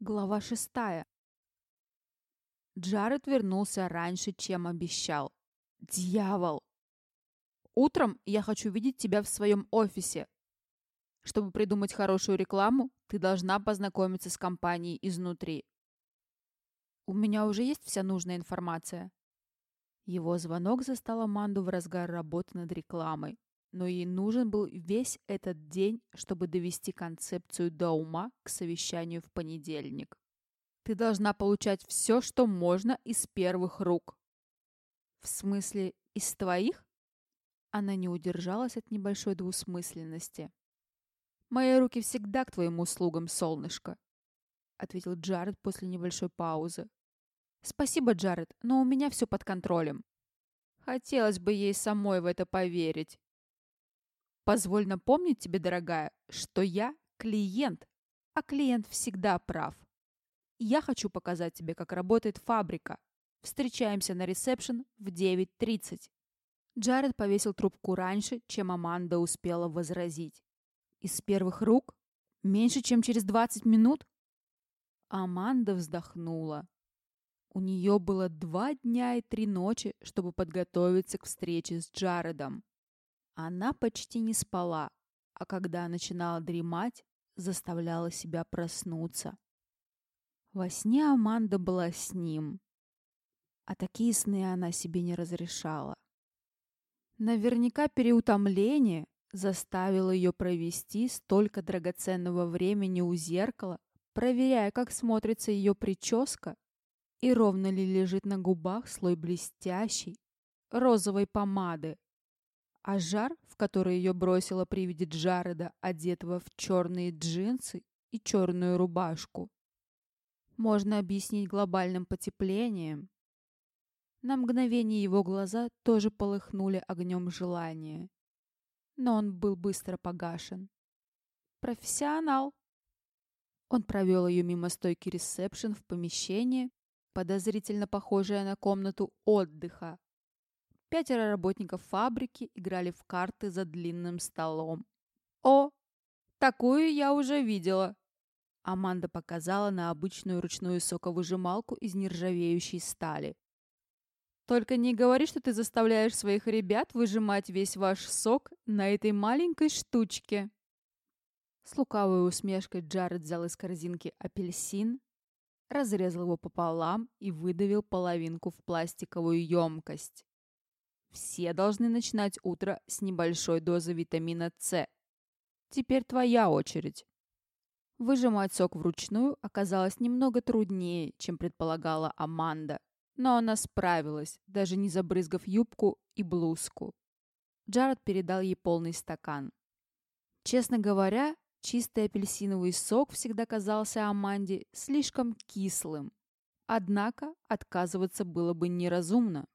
Глава шестая. Джаред вернулся раньше, чем обещал. Дьявол! Утром я хочу видеть тебя в своем офисе. Чтобы придумать хорошую рекламу, ты должна познакомиться с компанией изнутри. У меня уже есть вся нужная информация. Его звонок застал Аманду в разгар работы над рекламой но ей нужен был весь этот день, чтобы довести концепцию до ума к совещанию в понедельник. Ты должна получать все, что можно из первых рук. В смысле, из твоих? Она не удержалась от небольшой двусмысленности. «Мои руки всегда к твоим услугам, солнышко», — ответил Джаред после небольшой паузы. «Спасибо, Джаред, но у меня все под контролем». Хотелось бы ей самой в это поверить. Позволь напомнить тебе, дорогая, что я клиент, а клиент всегда прав. Я хочу показать тебе, как работает фабрика. Встречаемся на ресепшн в 9.30. Джаред повесил трубку раньше, чем Аманда успела возразить. Из первых рук? Меньше, чем через 20 минут? Аманда вздохнула. У нее было два дня и три ночи, чтобы подготовиться к встрече с Джаредом. Она почти не спала, а когда начинала дремать, заставляла себя проснуться. Во сне Аманда была с ним, а такие сны она себе не разрешала. Наверняка переутомление заставило ее провести столько драгоценного времени у зеркала, проверяя, как смотрится ее прическа и ровно ли лежит на губах слой блестящей розовой помады а жар, в который ее бросило при виде Джареда, одетого в черные джинсы и черную рубашку, можно объяснить глобальным потеплением. На мгновение его глаза тоже полыхнули огнем желания. Но он был быстро погашен. Профессионал. Он провел ее мимо стойки ресепшн в помещение, подозрительно похожее на комнату отдыха, Пятеро работников фабрики играли в карты за длинным столом. «О, такую я уже видела!» Аманда показала на обычную ручную соковыжималку из нержавеющей стали. «Только не говори, что ты заставляешь своих ребят выжимать весь ваш сок на этой маленькой штучке!» С лукавой усмешкой Джаред взял из корзинки апельсин, разрезал его пополам и выдавил половинку в пластиковую емкость. Все должны начинать утро с небольшой дозы витамина С. Теперь твоя очередь. Выжимать сок вручную оказалось немного труднее, чем предполагала Аманда. Но она справилась, даже не забрызгав юбку и блузку. Джаред передал ей полный стакан. Честно говоря, чистый апельсиновый сок всегда казался Аманде слишком кислым. Однако отказываться было бы неразумно.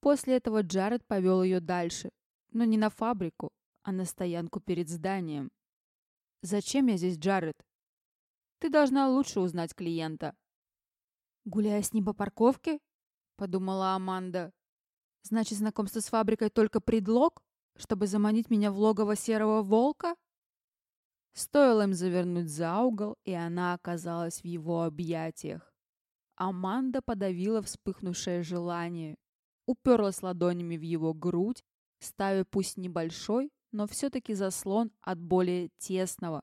После этого Джаред повел ее дальше, но не на фабрику, а на стоянку перед зданием. «Зачем я здесь, Джаред?» «Ты должна лучше узнать клиента». «Гуляя с ним по парковке?» — подумала Аманда. «Значит, знакомство с фабрикой только предлог, чтобы заманить меня в логово серого волка?» Стоило им завернуть за угол, и она оказалась в его объятиях. Аманда подавила вспыхнувшее желание уперлась ладонями в его грудь, ставя пусть небольшой, но все-таки заслон от более тесного,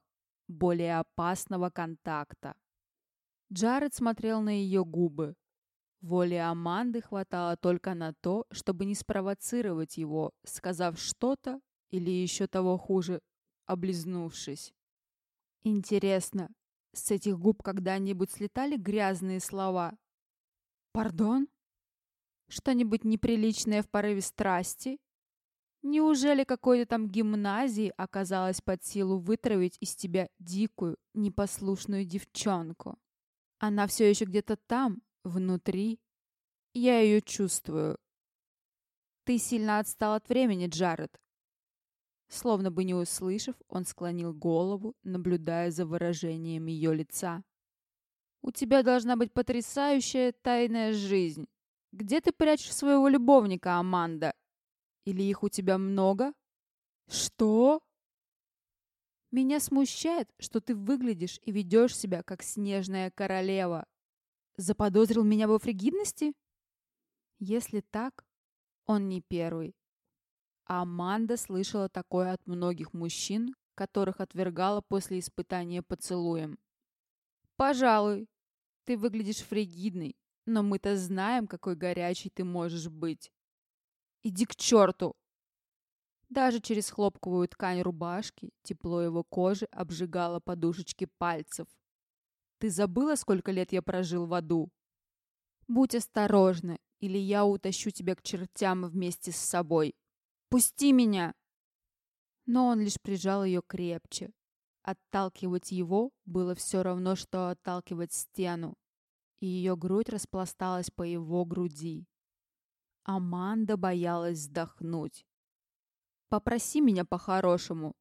более опасного контакта. Джаред смотрел на ее губы. Воли Аманды хватало только на то, чтобы не спровоцировать его, сказав что-то или еще того хуже, облизнувшись. Интересно, с этих губ когда-нибудь слетали грязные слова? «Пардон?» Что-нибудь неприличное в порыве страсти? Неужели какой-то там гимназии оказалось под силу вытравить из тебя дикую, непослушную девчонку? Она все еще где-то там, внутри. Я ее чувствую. Ты сильно отстал от времени, Джаред. Словно бы не услышав, он склонил голову, наблюдая за выражением ее лица. У тебя должна быть потрясающая тайная жизнь. Где ты прячешь своего любовника, Аманда? Или их у тебя много? Что? Меня смущает, что ты выглядишь и ведешь себя, как снежная королева. Заподозрил меня во фригидности? Если так, он не первый. Аманда слышала такое от многих мужчин, которых отвергала после испытания поцелуем. «Пожалуй, ты выглядишь фригидной, но мы-то знаем, какой горячий ты можешь быть. Иди к черту!» Даже через хлопковую ткань рубашки тепло его кожи обжигало подушечки пальцев. «Ты забыла, сколько лет я прожил в аду? Будь осторожна, или я утащу тебя к чертям вместе с собой. Пусти меня!» Но он лишь прижал ее крепче. Отталкивать его было все равно, что отталкивать стену, и ее грудь распласталась по его груди. Аманда боялась вздохнуть. «Попроси меня по-хорошему».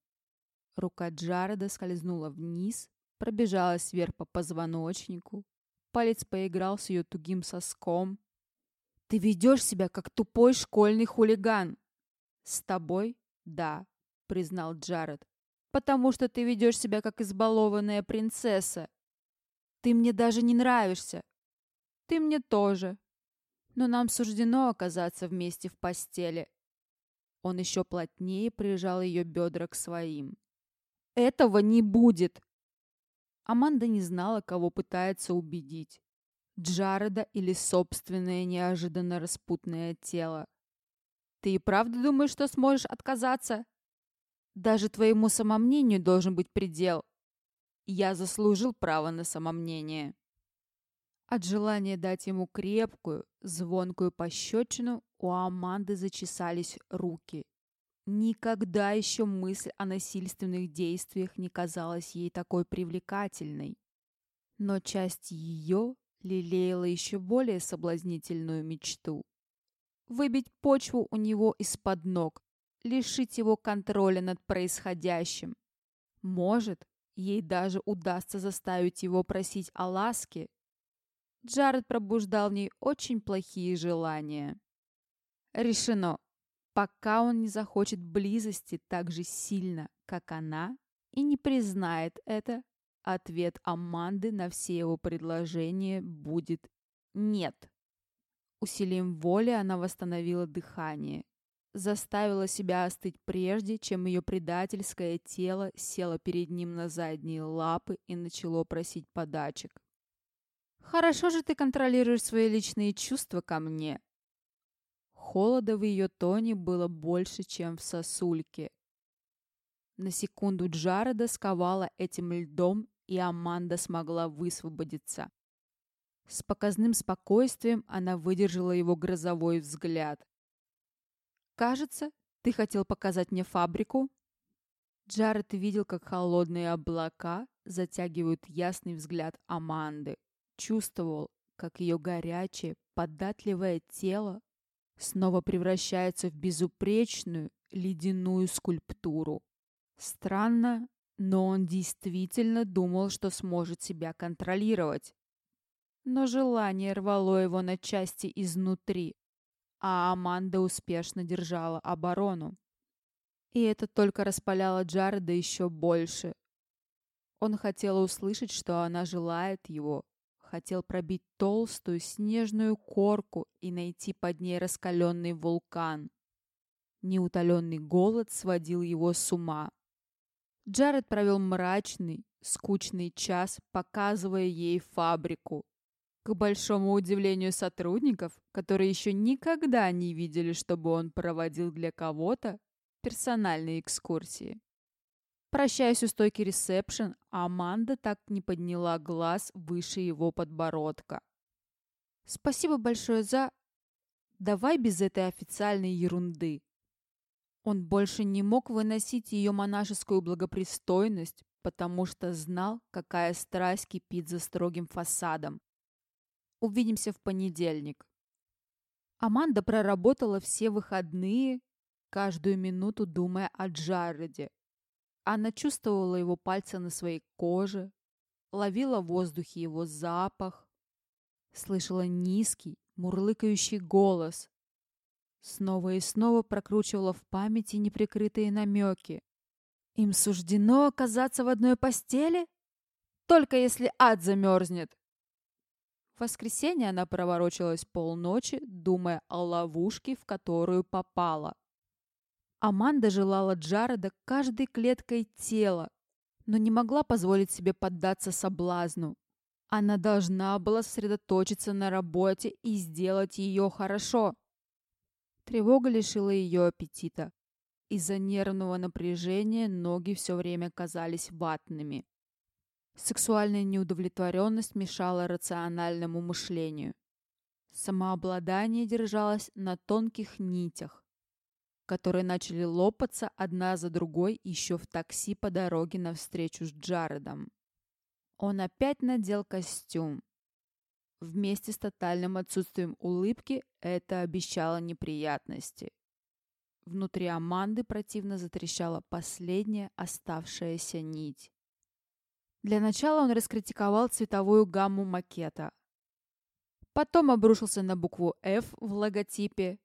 Рука Джареда скользнула вниз, пробежалась вверх по позвоночнику. Палец поиграл с ее тугим соском. «Ты ведешь себя, как тупой школьный хулиган!» «С тобой? Да», — признал Джаред. «Потому что ты ведешь себя, как избалованная принцесса. Ты мне даже не нравишься. Ты мне тоже но нам суждено оказаться вместе в постели. Он еще плотнее прижал ее бедра к своим. «Этого не будет!» Аманда не знала, кого пытается убедить. Джареда или собственное неожиданно распутное тело. «Ты и правда думаешь, что сможешь отказаться?» «Даже твоему самомнению должен быть предел. Я заслужил право на самомнение». От желания дать ему крепкую, звонкую пощечину у Аманды зачесались руки. Никогда еще мысль о насильственных действиях не казалась ей такой привлекательной. Но часть ее лелеяла еще более соблазнительную мечту. Выбить почву у него из-под ног, лишить его контроля над происходящим. Может, ей даже удастся заставить его просить о ласке Джаред пробуждал в ней очень плохие желания. Решено. Пока он не захочет близости так же сильно, как она, и не признает это, ответ Аманды на все его предложения будет «нет». Усилием воли она восстановила дыхание, заставила себя остыть прежде, чем ее предательское тело село перед ним на задние лапы и начало просить подачек. Хорошо же ты контролируешь свои личные чувства ко мне. Холода в ее тоне было больше, чем в сосульке. На секунду Джареда сковала этим льдом, и Аманда смогла высвободиться. С показным спокойствием она выдержала его грозовой взгляд. «Кажется, ты хотел показать мне фабрику?» Джаред видел, как холодные облака затягивают ясный взгляд Аманды чувствовал, как ее горячее, податливое тело снова превращается в безупречную ледяную скульптуру. Странно, но он действительно думал, что сможет себя контролировать. Но желание рвало его на части изнутри, а Аманда успешно держала оборону. И это только распаляло Джареда еще больше. Он хотел услышать, что она желает его, хотел пробить толстую снежную корку и найти под ней раскаленный вулкан. Неутоленный голод сводил его с ума. Джаред провел мрачный, скучный час, показывая ей фабрику. К большому удивлению сотрудников, которые еще никогда не видели, чтобы он проводил для кого-то персональные экскурсии. Прощаясь у стойки ресепшн, Аманда так не подняла глаз выше его подбородка. «Спасибо большое за... Давай без этой официальной ерунды». Он больше не мог выносить ее монашескую благопристойность, потому что знал, какая страсть кипит за строгим фасадом. Увидимся в понедельник. Аманда проработала все выходные, каждую минуту думая о Джареде, она чувствовала его пальцы на своей коже, ловила в воздухе его запах, слышала низкий, мурлыкающий голос. Снова и снова прокручивала в памяти неприкрытые намеки. Им суждено оказаться в одной постели? Только если ад замерзнет. В воскресенье она проворочилась полночи, думая о ловушке, в которую попала. Аманда желала Джареда каждой клеткой тела, но не могла позволить себе поддаться соблазну. Она должна была сосредоточиться на работе и сделать ее хорошо. Тревога лишила ее аппетита. Из-за нервного напряжения ноги все время казались ватными. Сексуальная неудовлетворенность мешала рациональному мышлению. Самообладание держалось на тонких нитях, которые начали лопаться одна за другой еще в такси по дороге навстречу с Джаредом. Он опять надел костюм. Вместе с тотальным отсутствием улыбки это обещало неприятности. Внутри Аманды противно затрещала последняя оставшаяся нить. Для начала он раскритиковал цветовую гамму макета. Потом обрушился на букву F в логотипе.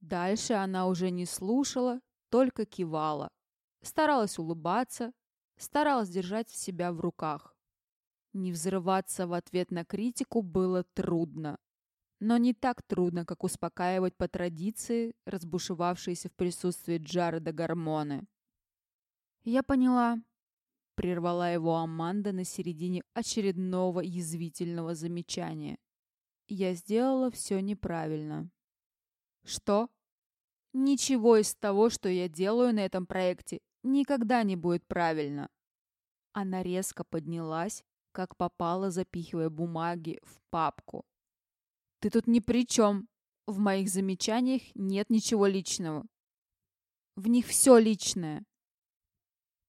Дальше она уже не слушала, только кивала. Старалась улыбаться, старалась держать себя в руках. Не взрываться в ответ на критику было трудно. Но не так трудно, как успокаивать по традиции разбушевавшиеся в присутствии Джареда гормоны. «Я поняла», Прервала его Аманда на середине очередного язвительного замечания. Я сделала все неправильно. Что? Ничего из того, что я делаю на этом проекте, никогда не будет правильно. Она резко поднялась, как попало, запихивая бумаги в папку. Ты тут ни при чем. В моих замечаниях нет ничего личного. В них все личное.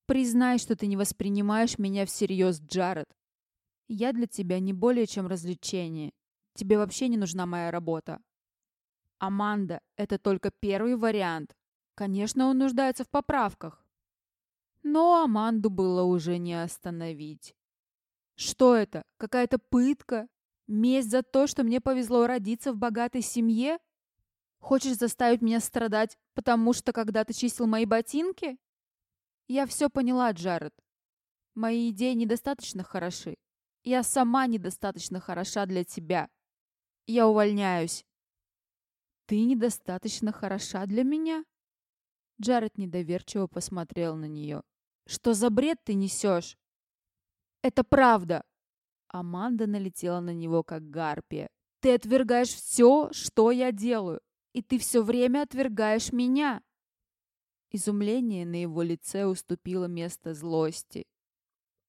Признай, что ты не воспринимаешь меня всерьез, Джаред. Я для тебя не более чем развлечение. Тебе вообще не нужна моя работа. Аманда, это только первый вариант. Конечно, он нуждается в поправках. Но Аманду было уже не остановить. Что это? Какая-то пытка? Месть за то, что мне повезло родиться в богатой семье? Хочешь заставить меня страдать, потому что когда ты чистил мои ботинки? Я все поняла, Джаред. Мои идеи недостаточно хороши. Я сама недостаточно хороша для тебя. Я увольняюсь. Ты недостаточно хороша для меня? Джаред недоверчиво посмотрел на нее. Что за бред ты несешь? Это правда. Аманда налетела на него, как гарпия. Ты отвергаешь все, что я делаю. И ты все время отвергаешь меня. Изумление на его лице уступило место злости.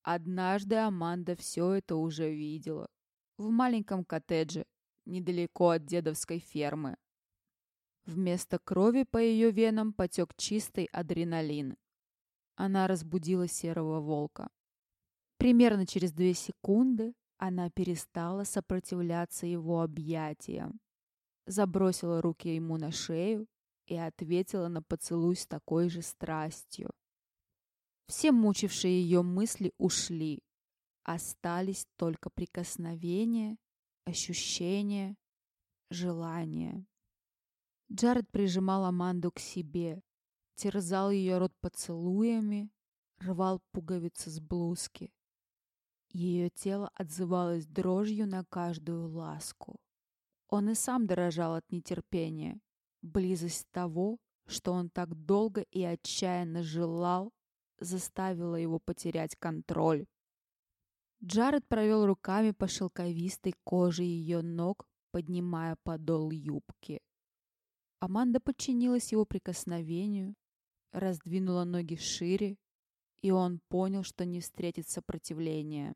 Однажды Аманда все это уже видела. В маленьком коттедже, недалеко от дедовской фермы. Вместо крови по ее венам потек чистый адреналин. Она разбудила серого волка. Примерно через две секунды она перестала сопротивляться его объятиям, забросила руки ему на шею и ответила на поцелуй с такой же страстью. Все мучившие ее мысли ушли. Остались только прикосновения, ощущения, желания. Джаред прижимал Аманду к себе, терзал ее рот поцелуями, рвал пуговицы с блузки. Ее тело отзывалось дрожью на каждую ласку. Он и сам дорожал от нетерпения. Близость того, что он так долго и отчаянно желал, заставила его потерять контроль. Джаред провел руками по шелковистой коже ее ног, поднимая подол юбки. Аманда подчинилась его прикосновению, раздвинула ноги шире, и он понял, что не встретит сопротивления.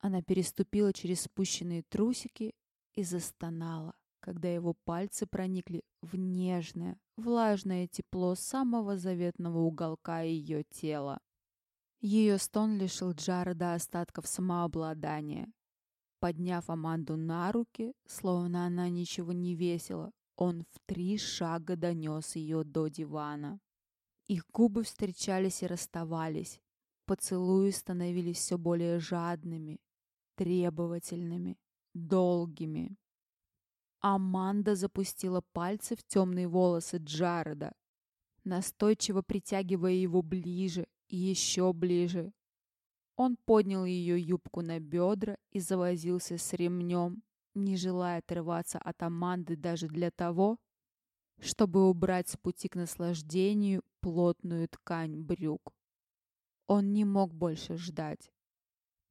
Она переступила через спущенные трусики и застонала когда его пальцы проникли в нежное, влажное тепло самого заветного уголка ее тела. Ее стон лишил Джареда остатков самообладания. Подняв Аманду на руки, словно она ничего не весила, он в три шага донес ее до дивана. Их губы встречались и расставались. Поцелуи становились все более жадными, требовательными, долгими. Аманда запустила пальцы в темные волосы Джареда. настойчиво притягивая его ближе и еще ближе. Он поднял ее юбку на бедра и завозился с ремнем, не желая отрываться от Аманды даже для того, чтобы убрать с пути к наслаждению плотную ткань брюк. Он не мог больше ждать.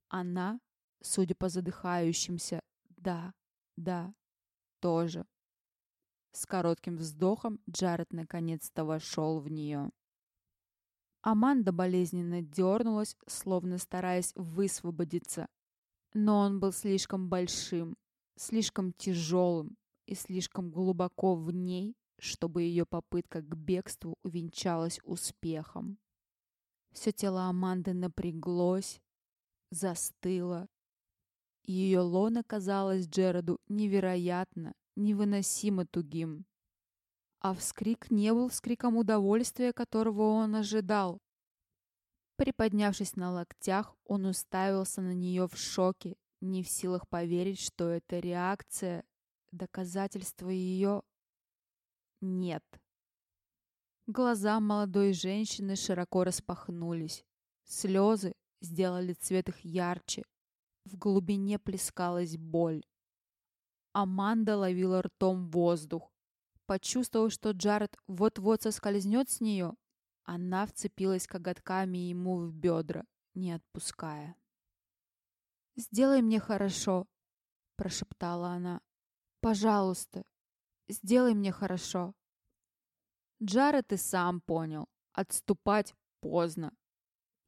Она, судя по задыхающимся, да, да, тоже. С коротким вздохом Джаред наконец-то вошел в нее. Аманда болезненно дернулась, словно стараясь высвободиться. Но он был слишком большим, слишком тяжелым и слишком глубоко в ней, чтобы ее попытка к бегству увенчалась успехом. Все тело Аманды напряглось, застыло. Ее лона казалось Джераду невероятно, невыносимо тугим. А вскрик не был вскриком удовольствия, которого он ожидал. Приподнявшись на локтях, он уставился на нее в шоке, не в силах поверить, что это реакция, доказательство ее... Нет. Глаза молодой женщины широко распахнулись. Слезы сделали цвет их ярче. В глубине плескалась боль. Аманда ловила ртом воздух. Почувствовав, что Джаред вот-вот соскользнет с нее, она вцепилась коготками ему в бедра, не отпуская. «Сделай мне хорошо», — прошептала она. «Пожалуйста, сделай мне хорошо». Джаред и сам понял. Отступать поздно.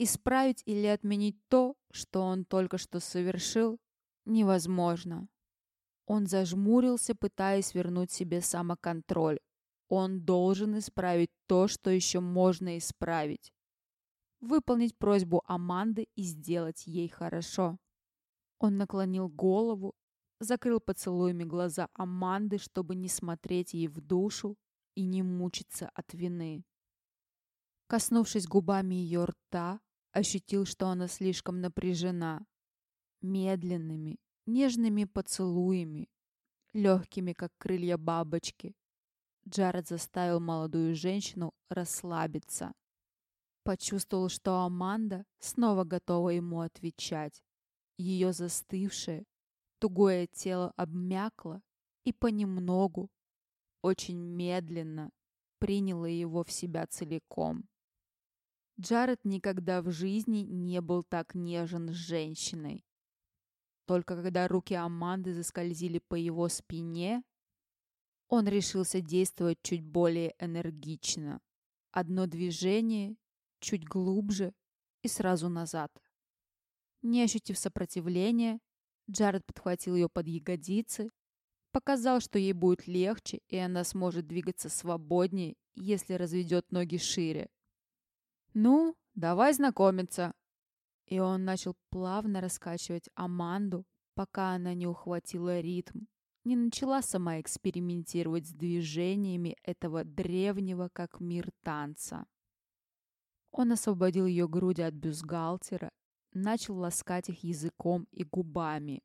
Исправить или отменить то, что он только что совершил, невозможно. Он зажмурился, пытаясь вернуть себе самоконтроль. Он должен исправить то, что еще можно исправить. Выполнить просьбу Аманды и сделать ей хорошо. Он наклонил голову, закрыл поцелуями глаза Аманды, чтобы не смотреть ей в душу и не мучиться от вины. Коснувшись губами ее рта, ощутил, что она слишком напряжена. Медленными, нежными поцелуями, легкими, как крылья бабочки. Джаред заставил молодую женщину расслабиться. Почувствовал, что Аманда снова готова ему отвечать. Ее застывшее, тугое тело обмякло и понемногу, очень медленно приняло его в себя целиком. Джаред никогда в жизни не был так нежен с женщиной. Только когда руки Аманды заскользили по его спине, он решился действовать чуть более энергично. Одно движение, чуть глубже и сразу назад. Не ощутив сопротивления, Джаред подхватил ее под ягодицы, показал, что ей будет легче, и она сможет двигаться свободнее, если разведет ноги шире. «Ну, давай знакомиться!» И он начал плавно раскачивать Аманду, пока она не ухватила ритм, не начала сама экспериментировать с движениями этого древнего как мир танца. Он освободил ее груди от бюстгальтера, начал ласкать их языком и губами.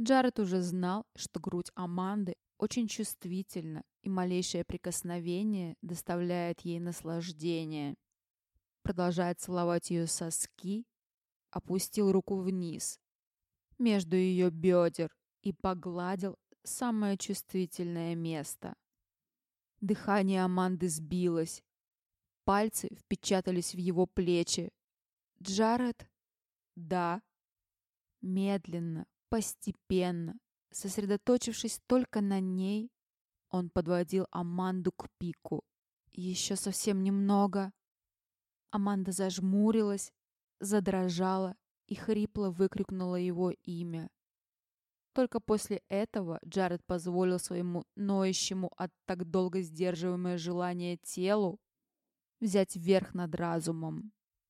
Джаред уже знал, что грудь Аманды очень чувствительна, и малейшее прикосновение доставляет ей наслаждение продолжая целовать ее соски, опустил руку вниз, между ее бедер и погладил самое чувствительное место. Дыхание Аманды сбилось. Пальцы впечатались в его плечи. «Джаред?» «Да». Медленно, постепенно, сосредоточившись только на ней, он подводил Аманду к пику. «Еще совсем немного». Аманда зажмурилась, задрожала и хрипло выкрикнула его имя. Только после этого Джаред позволил своему ноющему от так долго сдерживаемое желание телу взять верх над разумом.